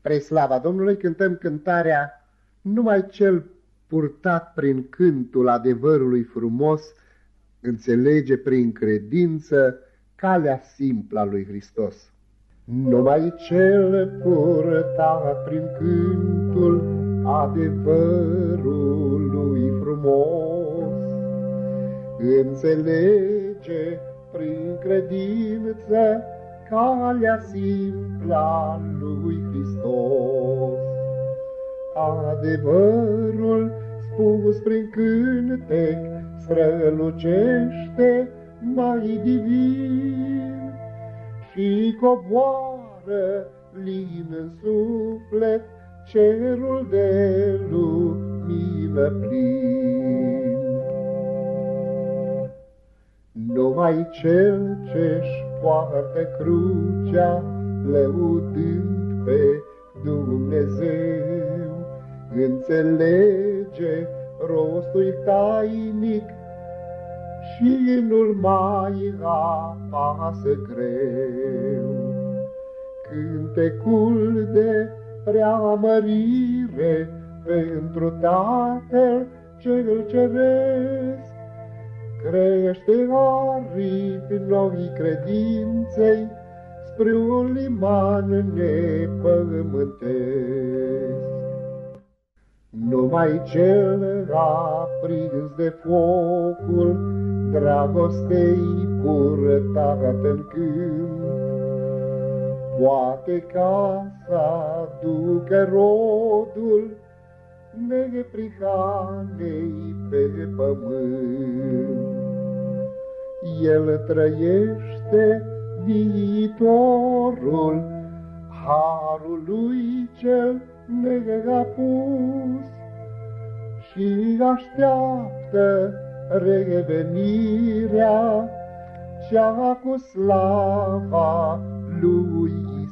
Pre slava Domnului cântăm cântarea Numai cel purtat prin cântul adevărului frumos înțelege prin credință calea simplă a lui Hristos. Numai cel purtat prin cântul adevărului frumos înțelege prin credință calea simplă a lui Hristos. Adevărul spus prin cântec strălucește mai divin și coboară lin în suflet cerul de lumină plin. Numai cel ce-și poartă crucea, lăudând pe Dumnezeu. Înțelege rostul tainic și nu-l mai apasă greu. Cântecul de preamărire pentru Tatăl cel Ceresc, crește aripi noi credinței spre un liman nepământesc. Numai cel aprins de focul dragostei purtat în câmp, poate ca să aducă rodul neprihanei pe pământ. El trăiește viitorul harului cel negapus și așteaptă revenirea cea cu slava lui